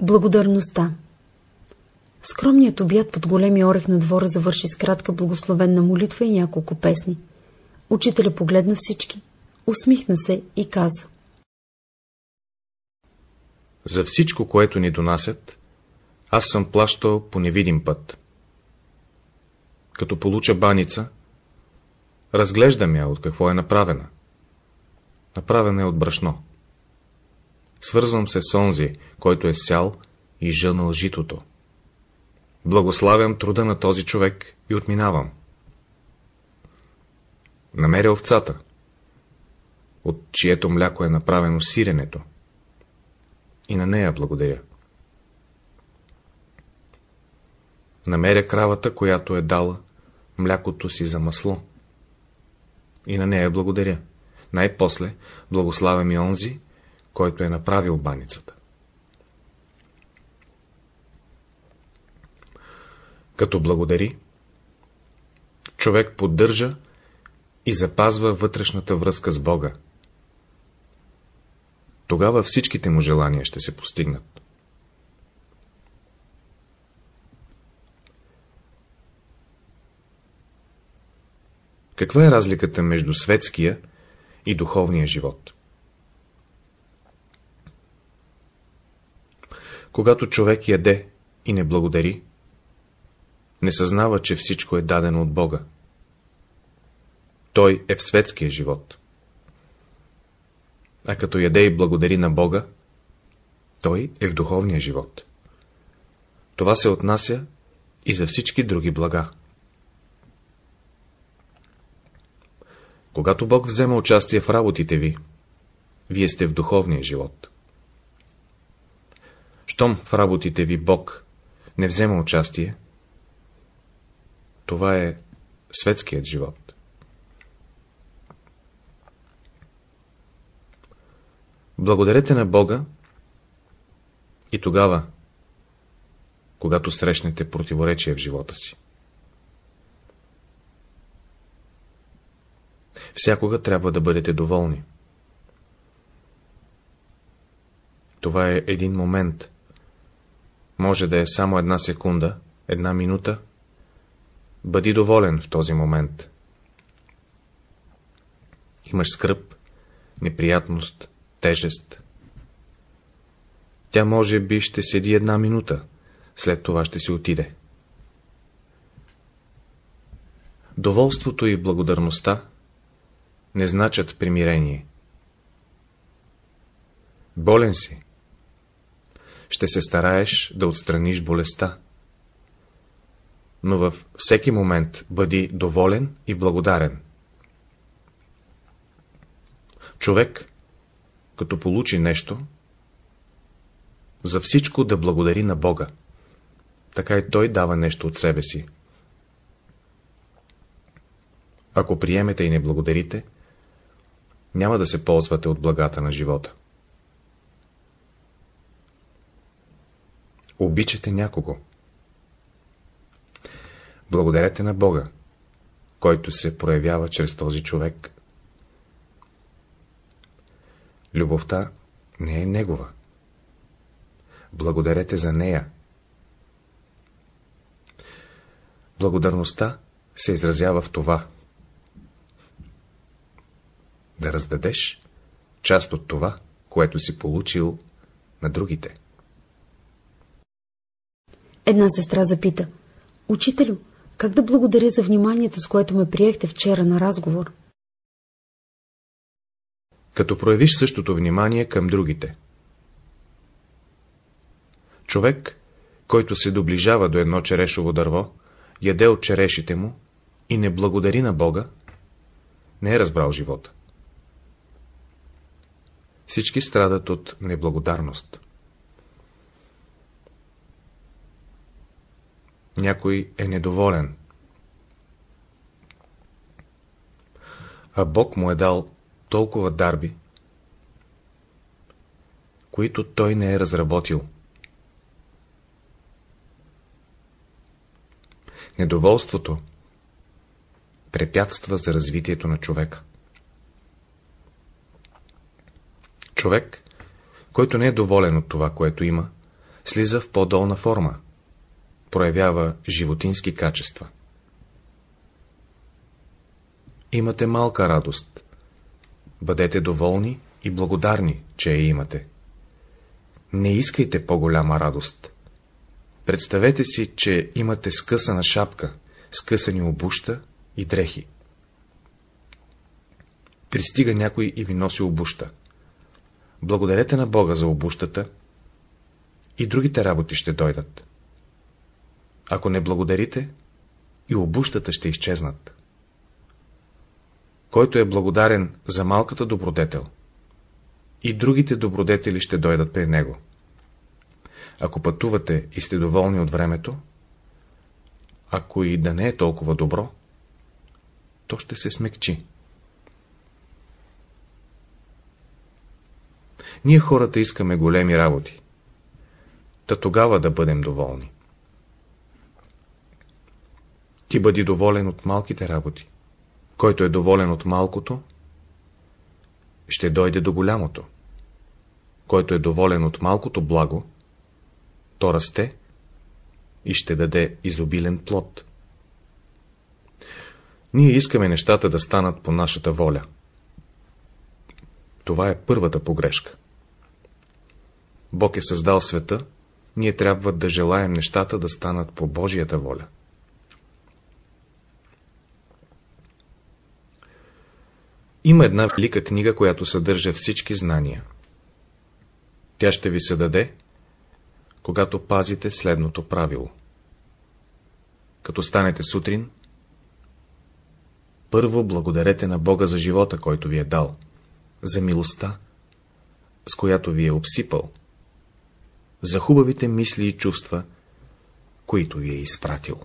Благодарността Скромният обяд под големия орех на двора завърши с кратка благословенна молитва и няколко песни. Учителя погледна всички, усмихна се и каза. За всичко, което ни донасят, аз съм плащал по невидим път. Като получа баница, разглеждам я от какво е направена. Направена е от брашно. Свързвам се с онзи, който е сял и жънал житото. Благославям труда на този човек и отминавам. Намеря овцата, от чието мляко е направено сиренето. И на нея благодаря. Намеря кравата, която е дала млякото си за масло. И на нея благодаря. Най-после благославям и онзи, който е направил баницата. Като благодари, човек поддържа и запазва вътрешната връзка с Бога. Тогава всичките му желания ще се постигнат. Каква е разликата между светския и духовния живот? Когато човек яде и не благодари, не съзнава, че всичко е дадено от Бога. Той е в светския живот. А като яде и благодари на Бога, той е в духовния живот. Това се отнася и за всички други блага. Когато Бог взема участие в работите ви, вие сте в духовния живот. Щом в работите ви Бог не взема участие, това е светският живот. Благодарете на Бога и тогава, когато срещнете противоречие в живота си. Всякога трябва да бъдете доволни. Това е един момент. Може да е само една секунда, една минута. Бъди доволен в този момент. Имаш скръп, неприятност, тежест. Тя може би ще седи една минута, след това ще си отиде. Доволството и благодарността не значат примирение. Болен си. Ще се стараеш да отстраниш болестта. Но във всеки момент бъди доволен и благодарен. Човек, като получи нещо, за всичко да благодари на Бога. Така и той дава нещо от себе си. Ако приемете и не благодарите, няма да се ползвате от благата на живота. Обичате някого. Благодарете на Бога, който се проявява чрез този човек. Любовта не е негова. Благодарете за нея. Благодарността се изразява в това да раздадеш част от това, което си получил на другите. Една сестра запита. Учителю, как да благодаря за вниманието, с което ме приехте вчера на разговор? Като проявиш същото внимание към другите. Човек, който се доближава до едно черешово дърво, яде от черешите му и не благодари на Бога, не е разбрал живота. Всички страдат от неблагодарност. Някой е недоволен. А Бог му е дал толкова дарби, които той не е разработил. Недоволството препятства за развитието на човека. Човек, който не е доволен от това, което има, слиза в по-долна форма, проявява животински качества. Имате малка радост. Бъдете доволни и благодарни, че я имате. Не искайте по-голяма радост. Представете си, че имате скъсана шапка, скъсани обуща и дрехи. Пристига някой и ви носи обуща. Благодарете на Бога за обущата и другите работи ще дойдат. Ако не благодарите, и обущата ще изчезнат. Който е благодарен за малката добродетел, и другите добродетели ще дойдат при него. Ако пътувате и сте доволни от времето, ако и да не е толкова добро, то ще се смекчи. Ние хората искаме големи работи. Та тогава да бъдем доволни. Ти бъди доволен от малките работи. Който е доволен от малкото, ще дойде до голямото. Който е доволен от малкото благо, то расте и ще даде изобилен плод. Ние искаме нещата да станат по нашата воля. Това е първата погрешка. Бог е създал света, ние трябва да желаем нещата да станат по Божията воля. Има една велика книга, която съдържа всички знания. Тя ще ви се даде, когато пазите следното правило. Като станете сутрин, първо благодарете на Бога за живота, който ви е дал, за милостта, с която ви е обсипал, за хубавите мисли и чувства, които ви е изпратил.